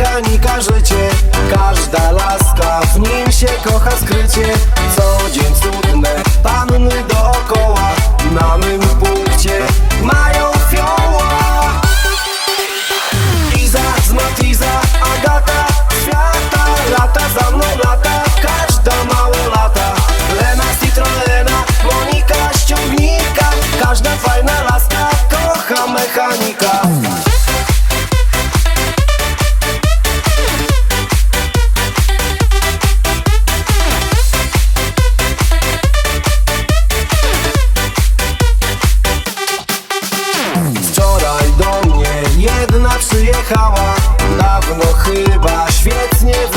mechanika życie. Każda laska w nim się kocha skrycie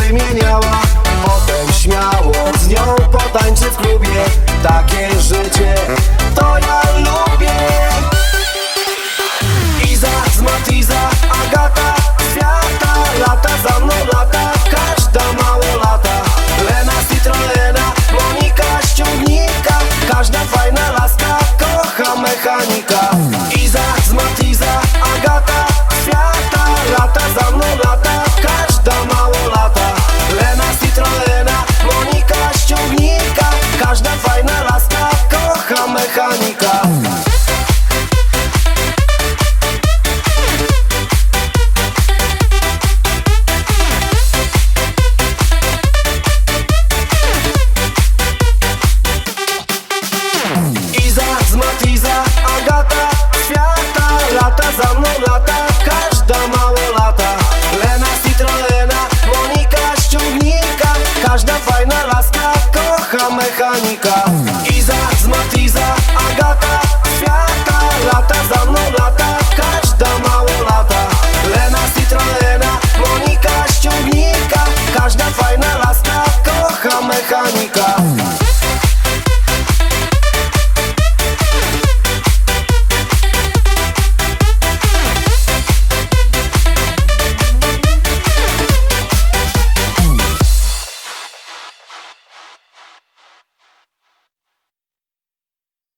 wymieniała. Potem śmiało z nią potańczy w klubie. Takie życie